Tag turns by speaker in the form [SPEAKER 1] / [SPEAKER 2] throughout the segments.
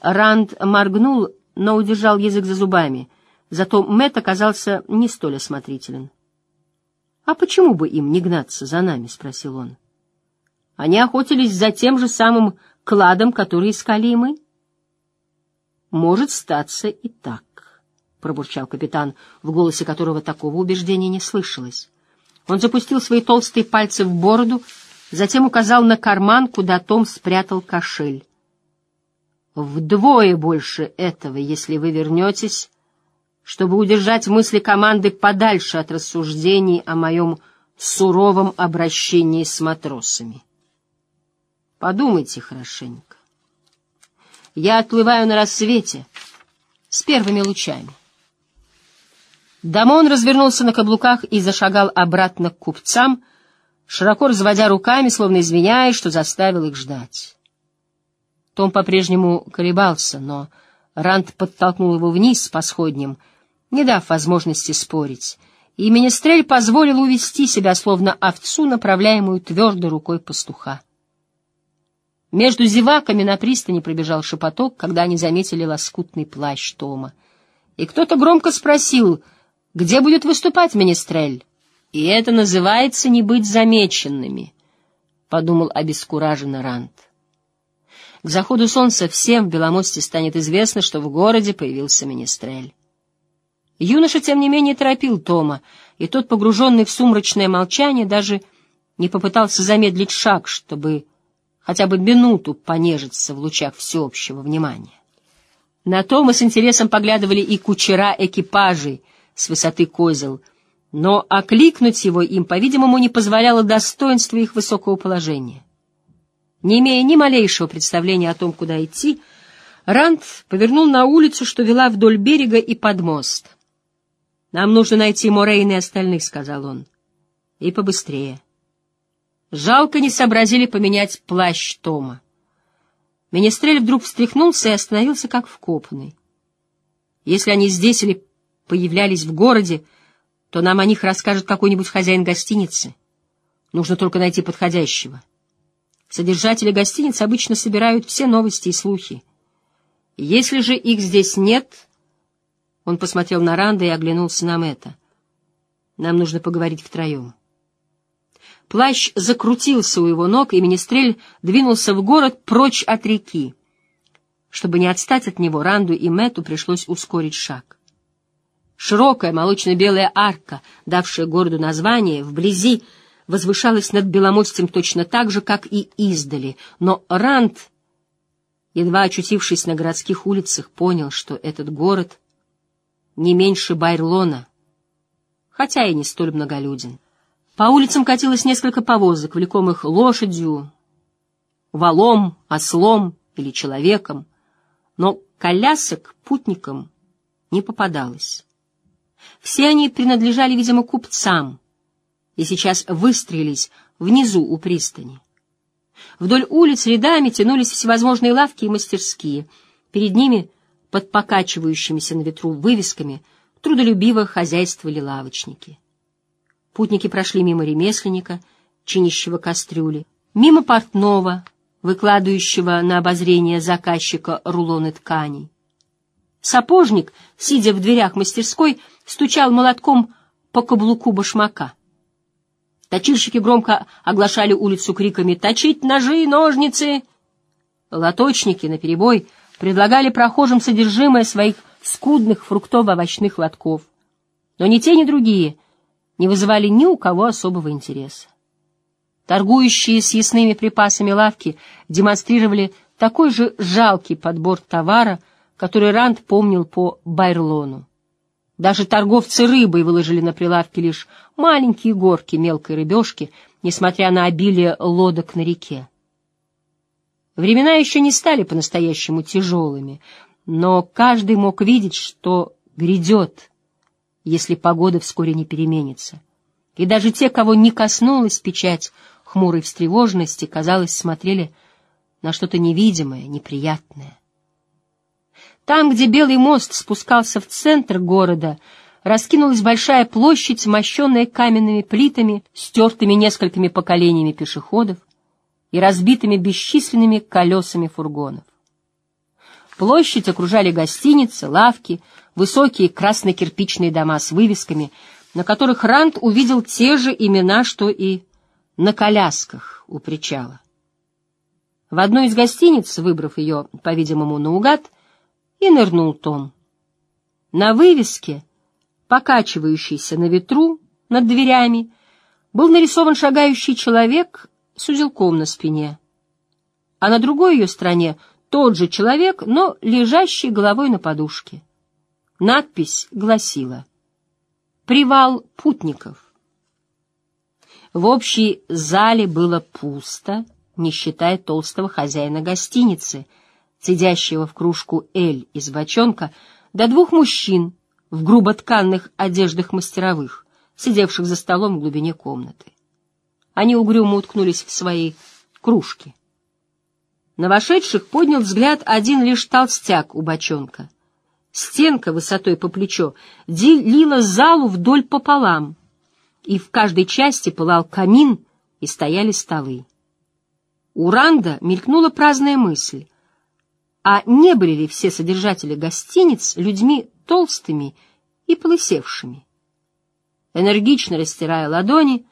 [SPEAKER 1] Ранд моргнул, но удержал язык за зубами. Зато Мэт оказался не столь осмотрителен. «А почему бы им не гнаться за нами?» — спросил он. «Они охотились за тем же самым кладом, который искали и мы?» «Может статься и так», — пробурчал капитан, в голосе которого такого убеждения не слышалось. Он запустил свои толстые пальцы в бороду, затем указал на карман, куда Том спрятал кошель. «Вдвое больше этого, если вы вернетесь чтобы удержать мысли команды подальше от рассуждений о моем суровом обращении с матросами. Подумайте хорошенько. Я отплываю на рассвете с первыми лучами. Дамон развернулся на каблуках и зашагал обратно к купцам, широко разводя руками, словно извиняясь, что заставил их ждать. Том по-прежнему колебался, но Ранд подтолкнул его вниз по сходням — не дав возможности спорить, и Министрель позволил увести себя, словно овцу, направляемую твердой рукой пастуха. Между зеваками на пристани пробежал шепоток, когда они заметили лоскутный плащ Тома. И кто-то громко спросил, где будет выступать Министрель? И это называется не быть замеченными, — подумал обескураженно Рант. К заходу солнца всем в Беломосте станет известно, что в городе появился Министрель. Юноша, тем не менее, торопил Тома, и тот, погруженный в сумрачное молчание, даже не попытался замедлить шаг, чтобы хотя бы минуту понежиться в лучах всеобщего внимания. На Тома с интересом поглядывали и кучера экипажей с высоты козел, но окликнуть его им, по-видимому, не позволяло достоинство их высокого положения. Не имея ни малейшего представления о том, куда идти, Ранд повернул на улицу, что вела вдоль берега и под мост. «Нам нужно найти Морейна и остальных», — сказал он. «И побыстрее». Жалко не сообразили поменять плащ Тома. Министрель вдруг встряхнулся и остановился как вкопанный. Если они здесь или появлялись в городе, то нам о них расскажет какой-нибудь хозяин гостиницы. Нужно только найти подходящего. Содержатели гостиниц обычно собирают все новости и слухи. Если же их здесь нет, он посмотрел на Ранда и оглянулся на Мэтта. «Нам нужно поговорить втроем». Плащ закрутился у его ног, и Министрель двинулся в город прочь от реки. Чтобы не отстать от него, Ранду и Мэтту пришлось ускорить шаг. Широкая молочно-белая арка, давшая городу название, вблизи возвышалась над Беломостем точно так же, как и издали, но Ранд, едва очутившись на городских улицах, понял, что этот город — не меньше Байрлона, хотя и не столь многолюден. По улицам катилось несколько повозок, влекомых лошадью, валом, ослом или человеком, но колясок путникам не попадалось. Все они принадлежали, видимо, купцам, и сейчас выстроились внизу у пристани. Вдоль улиц рядами тянулись всевозможные лавки и мастерские. Перед ними под покачивающимися на ветру вывесками трудолюбиво хозяйствовали лавочники. Путники прошли мимо ремесленника, чинящего кастрюли, мимо портного, выкладывающего на обозрение заказчика рулоны тканей. Сапожник, сидя в дверях мастерской, стучал молотком по каблуку башмака. Точильщики громко оглашали улицу криками «Точить ножи и ножницы!» Лоточники наперебой предлагали прохожим содержимое своих скудных фруктово-овощных лотков. Но ни те, ни другие не вызывали ни у кого особого интереса. Торгующие с ясными припасами лавки демонстрировали такой же жалкий подбор товара, который Ранд помнил по Байрлону. Даже торговцы рыбой выложили на прилавке лишь маленькие горки мелкой рыбешки, несмотря на обилие лодок на реке. Времена еще не стали по-настоящему тяжелыми, но каждый мог видеть, что грядет, если погода вскоре не переменится. И даже те, кого не коснулась печать хмурой встревоженности, казалось, смотрели на что-то невидимое, неприятное. Там, где Белый мост спускался в центр города, раскинулась большая площадь, мощенная каменными плитами, стертыми несколькими поколениями пешеходов и разбитыми бесчисленными колесами фургонов. Площадь окружали гостиницы, лавки, высокие красно-кирпичные дома с вывесками, на которых Рант увидел те же имена, что и на колясках у причала. В одной из гостиниц, выбрав ее, по-видимому, наугад, и нырнул Том. На вывеске, покачивающейся на ветру над дверями, был нарисован шагающий человек с узелком на спине, а на другой ее стороне тот же человек, но лежащий головой на подушке. Надпись гласила «Привал путников». В общей зале было пусто, не считая толстого хозяина гостиницы, сидящего в кружку «Эль» из бочонка, до двух мужчин в груботканных одеждах мастеровых, сидевших за столом в глубине комнаты. Они угрюмо уткнулись в свои кружки. На вошедших поднял взгляд один лишь толстяк у бочонка. Стенка высотой по плечо делила залу вдоль пополам, и в каждой части пылал камин и стояли столы. У Ранда мелькнула праздная мысль. А не были ли все содержатели гостиниц людьми толстыми и полысевшими? Энергично растирая ладони,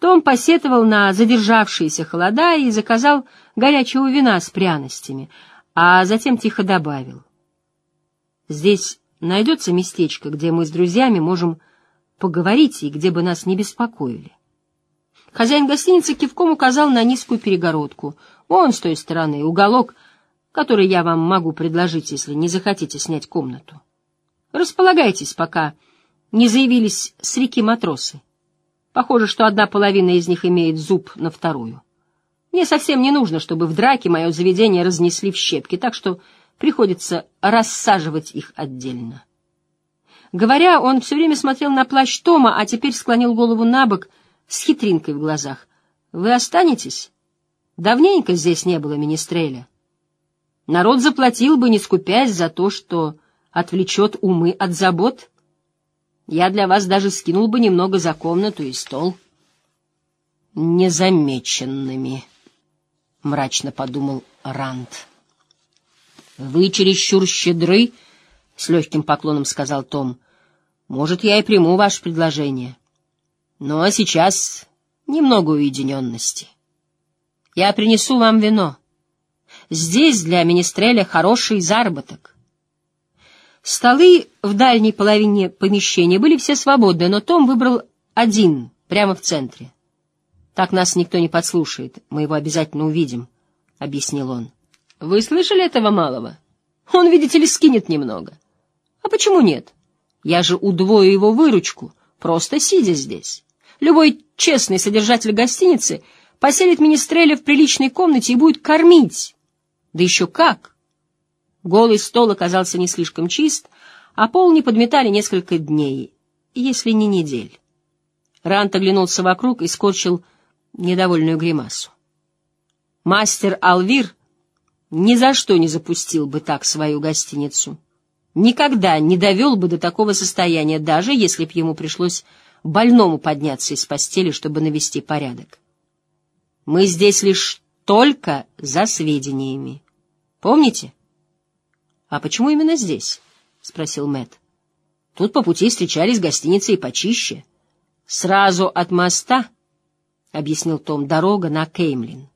[SPEAKER 1] том посетовал на задержавшиеся холода и заказал горячего вина с пряностями, а затем тихо добавил. «Здесь найдется местечко, где мы с друзьями можем поговорить и где бы нас не беспокоили». Хозяин гостиницы кивком указал на низкую перегородку. «Вон с той стороны уголок, который я вам могу предложить, если не захотите снять комнату. Располагайтесь, пока не заявились с реки матросы». Похоже, что одна половина из них имеет зуб на вторую. Мне совсем не нужно, чтобы в драке мое заведение разнесли в щепки, так что приходится рассаживать их отдельно. Говоря, он все время смотрел на плащ Тома, а теперь склонил голову на бок с хитринкой в глазах. «Вы останетесь? Давненько здесь не было министреля. Народ заплатил бы, не скупясь, за то, что отвлечет умы от забот». Я для вас даже скинул бы немного за комнату и стол. Незамеченными, — мрачно подумал Ранд. Вы чересчур щедры, — с легким поклоном сказал Том. Может, я и приму ваше предложение. Но сейчас немного уединенности. Я принесу вам вино. Здесь для Министреля хороший заработок. Столы в дальней половине помещения были все свободны, но Том выбрал один, прямо в центре. «Так нас никто не подслушает, мы его обязательно увидим», — объяснил он. «Вы слышали этого малого? Он, видите ли, скинет немного. А почему нет? Я же удвою его выручку, просто сидя здесь. Любой честный содержатель гостиницы поселит министреля в приличной комнате и будет кормить. Да еще как!» Голый стол оказался не слишком чист, а пол не подметали несколько дней, если не недель. Рант оглянулся вокруг и скорчил недовольную гримасу. Мастер Алвир ни за что не запустил бы так свою гостиницу. Никогда не довел бы до такого состояния, даже если б ему пришлось больному подняться из постели, чтобы навести порядок. Мы здесь лишь только за сведениями. Помните? — «А почему именно здесь?» — спросил Мэт. «Тут по пути встречались гостиницы и почище. Сразу от моста, — объяснил Том, — дорога на Кеймлин.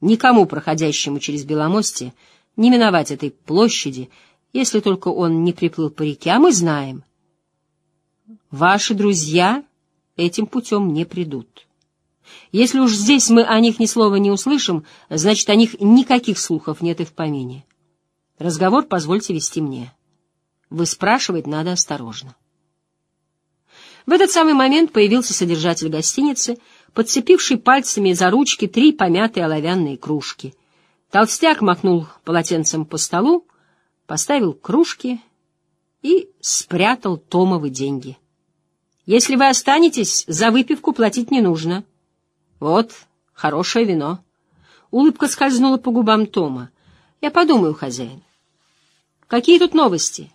[SPEAKER 1] Никому, проходящему через Беломосте, не миновать этой площади, если только он не приплыл по реке, а мы знаем. Ваши друзья этим путем не придут. Если уж здесь мы о них ни слова не услышим, значит, о них никаких слухов нет и в помине. Разговор позвольте вести мне. Вы спрашивать надо осторожно. В этот самый момент появился содержатель гостиницы, подцепивший пальцами за ручки три помятые оловянные кружки. Толстяк махнул полотенцем по столу, поставил кружки и спрятал Томовы деньги. «Если вы останетесь, за выпивку платить не нужно. Вот, хорошее вино». Улыбка скользнула по губам Тома. Я подумаю, хозяин. Какие тут новости?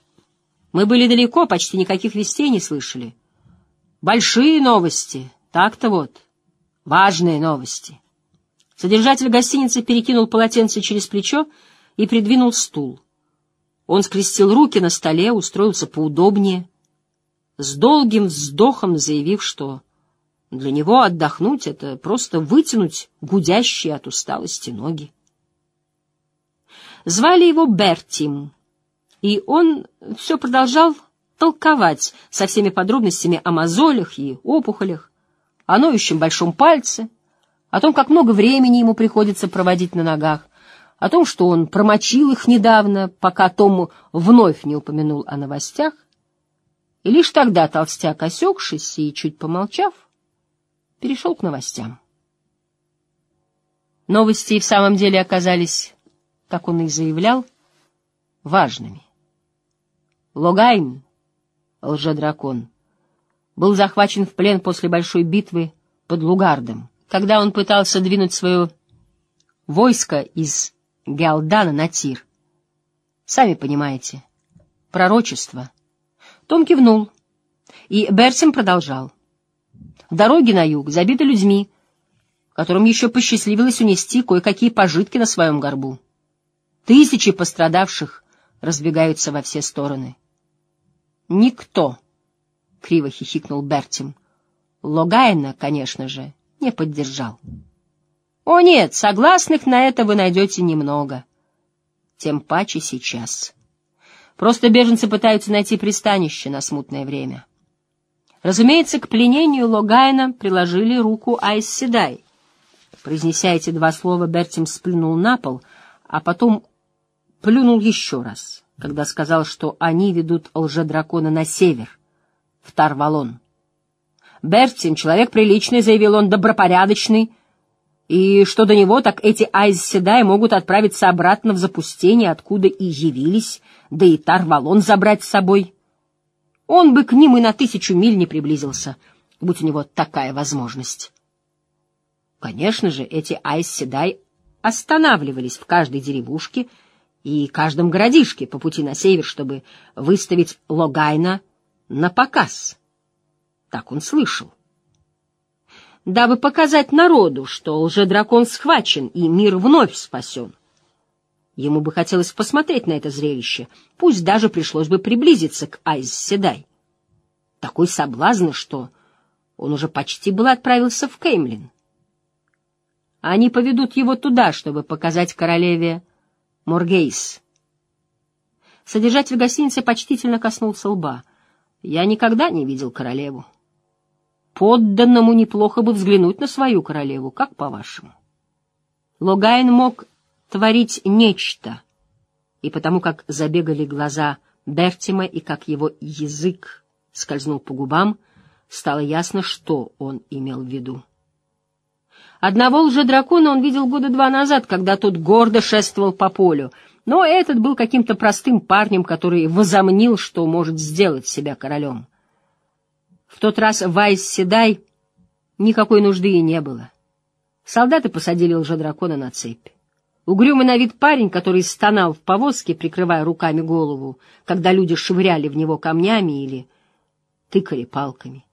[SPEAKER 1] Мы были далеко, почти никаких вестей не слышали. Большие новости, так-то вот. Важные новости. Содержатель гостиницы перекинул полотенце через плечо и придвинул стул. Он скрестил руки на столе, устроился поудобнее, с долгим вздохом заявив, что для него отдохнуть — это просто вытянуть гудящие от усталости ноги. Звали его Бертим, и он все продолжал толковать со всеми подробностями о мозолях и опухолях, о ноющем большом пальце, о том, как много времени ему приходится проводить на ногах, о том, что он промочил их недавно, пока Том вновь не упомянул о новостях, и лишь тогда толстяк, осекшись и чуть помолчав, перешел к новостям. Новости и в самом деле оказались, как он и заявлял, важными. Логайн, лжедракон, был захвачен в плен после большой битвы под Лугардом, когда он пытался двинуть свое войско из Галдана на Тир. Сами понимаете, пророчество. Том кивнул, и Берсим продолжал. Дороги на юг забиты людьми, которым еще посчастливилось унести кое-какие пожитки на своем горбу. Тысячи пострадавших разбегаются во все стороны. «Никто!» — криво хихикнул Бертим. Логайна, конечно же, не поддержал. О нет, согласных на это вы найдете немного. Тем паче сейчас. Просто беженцы пытаются найти пристанище на смутное время. Разумеется, к пленению Логайна приложили руку Айс Седай. Произнеся эти два слова, Бертим сплюнул на пол, а потом плюнул еще раз, когда сказал, что они ведут лжедракона на север, в Тарвалон. Бертим, человек приличный, заявил он, добропорядочный, и что до него, так эти Айз-Седай могут отправиться обратно в запустение, откуда и явились, да и Тарвалон забрать с собой. Он бы к ним и на тысячу миль не приблизился, будь у него такая возможность. Конечно же, эти Айз-Седай останавливались в каждой деревушке и каждом городишке по пути на север, чтобы выставить Логайна на показ. Так он слышал дабы показать народу, что лжедракон схвачен и мир вновь спасен. Ему бы хотелось посмотреть на это зрелище, пусть даже пришлось бы приблизиться к Айз Седай. Такой соблазн, что он уже почти был отправился в Кеймлин. Они поведут его туда, чтобы показать королеве Моргейс. Содержатель гостиницы почтительно коснулся лба. «Я никогда не видел королеву». Подданному неплохо бы взглянуть на свою королеву, как по-вашему? Логайн мог творить нечто, и потому как забегали глаза Бертима и как его язык скользнул по губам, стало ясно, что он имел в виду. Одного лже-дракона он видел года два назад, когда тот гордо шествовал по полю, но этот был каким-то простым парнем, который возомнил, что может сделать себя королем. В тот раз в Айс-Седай никакой нужды и не было. Солдаты посадили лжедракона на цепь. Угрюмый на вид парень, который стонал в повозке, прикрывая руками голову, когда люди швыряли в него камнями или тыкали палками.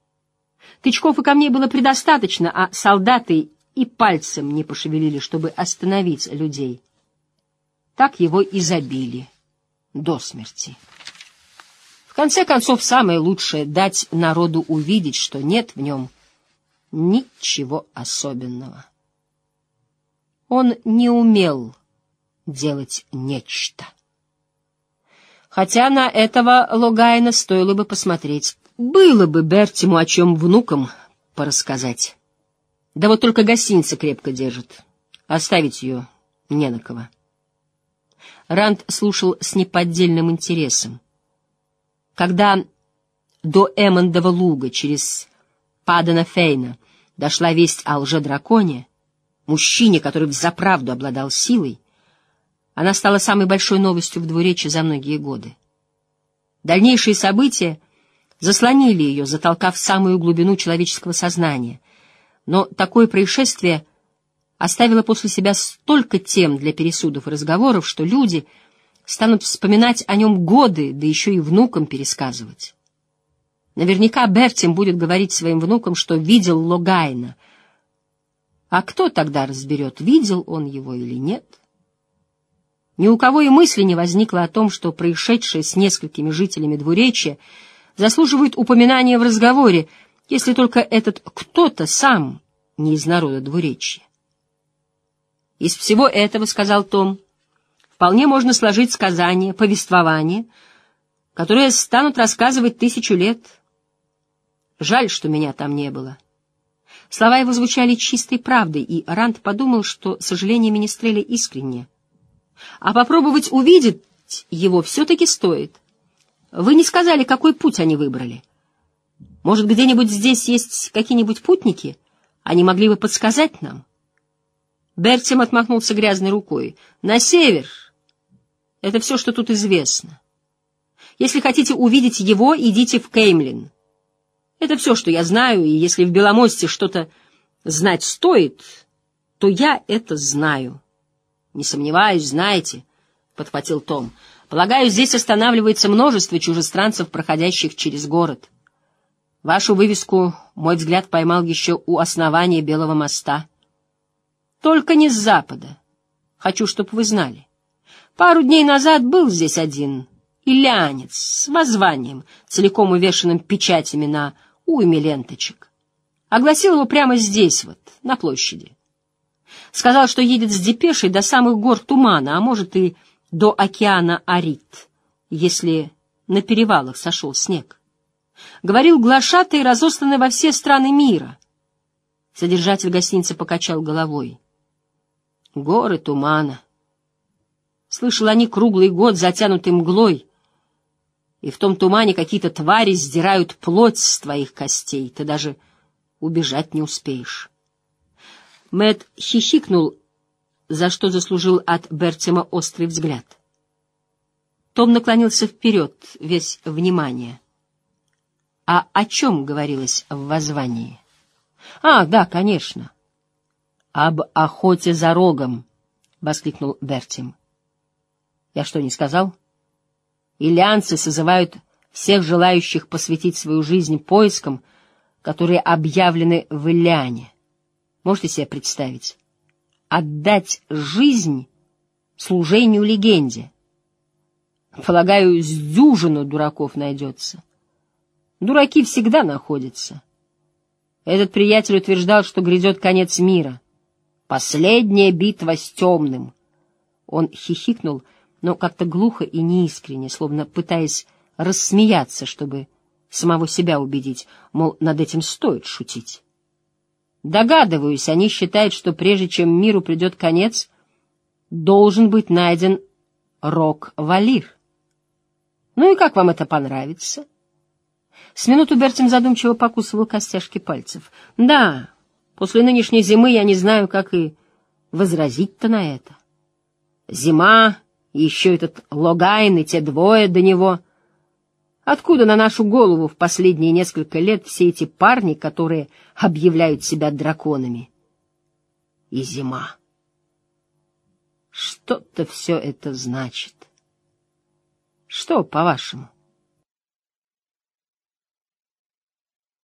[SPEAKER 1] Тычков и камней было предостаточно, а солдаты и пальцем не пошевелили, чтобы остановить людей. Так его и забили до смерти конце концов, самое лучшее — дать народу увидеть, что нет в нем ничего особенного. Он не умел делать нечто. Хотя на этого Логайна стоило бы посмотреть. Было бы Бертиму о чем внукам порассказать. Да вот только гостиница крепко держит. Оставить ее не на кого. Ранд слушал с неподдельным интересом. Когда до Эммондова луга через Падана Фейна дошла весть о лже-драконе, мужчине, который взаправду обладал силой, она стала самой большой новостью в двуречи за многие годы. Дальнейшие события заслонили ее, затолкав в самую глубину человеческого сознания. Но такое происшествие оставило после себя столько тем для пересудов и разговоров, что люди — станут вспоминать о нем годы, да еще и внукам пересказывать. Наверняка Бертим будет говорить своим внукам, что видел Логайна. А кто тогда разберет, видел он его или нет? Ни у кого и мысли не возникло о том, что происшедшее с несколькими жителями двуречья заслуживает упоминания в разговоре, если только этот кто-то сам не из народа двуречья. Из всего этого, — сказал Том, — вполне можно сложить сказание, повествование, которое станут рассказывать тысячу лет. Жаль, что меня там не было. Слова его звучали чистой правдой, и Ранд подумал, что сожаление Министреля искренне. А попробовать увидеть его все-таки стоит. Вы не сказали, какой путь они выбрали. Может, где-нибудь здесь есть какие-нибудь путники? Они могли бы подсказать нам? Бертим отмахнулся грязной рукой. На север. Это все, что тут известно. Если хотите увидеть его, идите в Кеймлин. Это все, что я знаю, и если в Беломосте что-то знать стоит, то я это знаю. Не сомневаюсь, знаете, — подхватил Том. Полагаю, здесь останавливается множество чужестранцев, проходящих через город. Вашу вывеску мой взгляд поймал еще у основания Белого моста. Только не с запада. Хочу, чтобы вы знали. Пару дней назад был здесь один илянец с воззванием, целиком увешанным печатями на уйме ленточек. Огласил его прямо здесь вот, на площади. Сказал, что едет с депешей до самых гор Тумана, а может и до океана Арит, если на перевалах сошел снег. Говорил глашатый, разосланный во все страны мира. Содержатель гостиницы покачал головой. Горы тумана. Слышал они круглый год, затянутый мглой, и в том тумане какие-то твари сдирают плоть с твоих костей, ты даже убежать не успеешь. Мэт хихикнул, за что заслужил от Бертима острый взгляд. Том наклонился вперед, весь внимание. А о чем говорилось в воззвании? А, да, конечно. Об охоте за рогом, — воскликнул Бертим. Я что, не сказал? — Ильянцы созывают всех желающих посвятить свою жизнь поискам, которые объявлены в Ильяне. Можете себе представить? Отдать жизнь служению легенде. Полагаю, с дюжину дураков найдется. Дураки всегда находятся. Этот приятель утверждал, что грядет конец мира. Последняя битва с темным. Он хихикнул — но как-то глухо и неискренне, словно пытаясь рассмеяться, чтобы самого себя убедить, мол, над этим стоит шутить. Догадываюсь, они считают, что прежде чем миру придет конец, должен быть найден Рок-Валир. Ну и как вам это понравится? С минуту Бертим задумчиво покусывал костяшки пальцев. Да, после нынешней зимы я не знаю, как и возразить-то на это. Зима еще этот Логайн и те двое до него. Откуда на нашу голову в последние несколько лет все эти парни, которые объявляют себя драконами? И зима. Что-то все это значит. Что, по-вашему?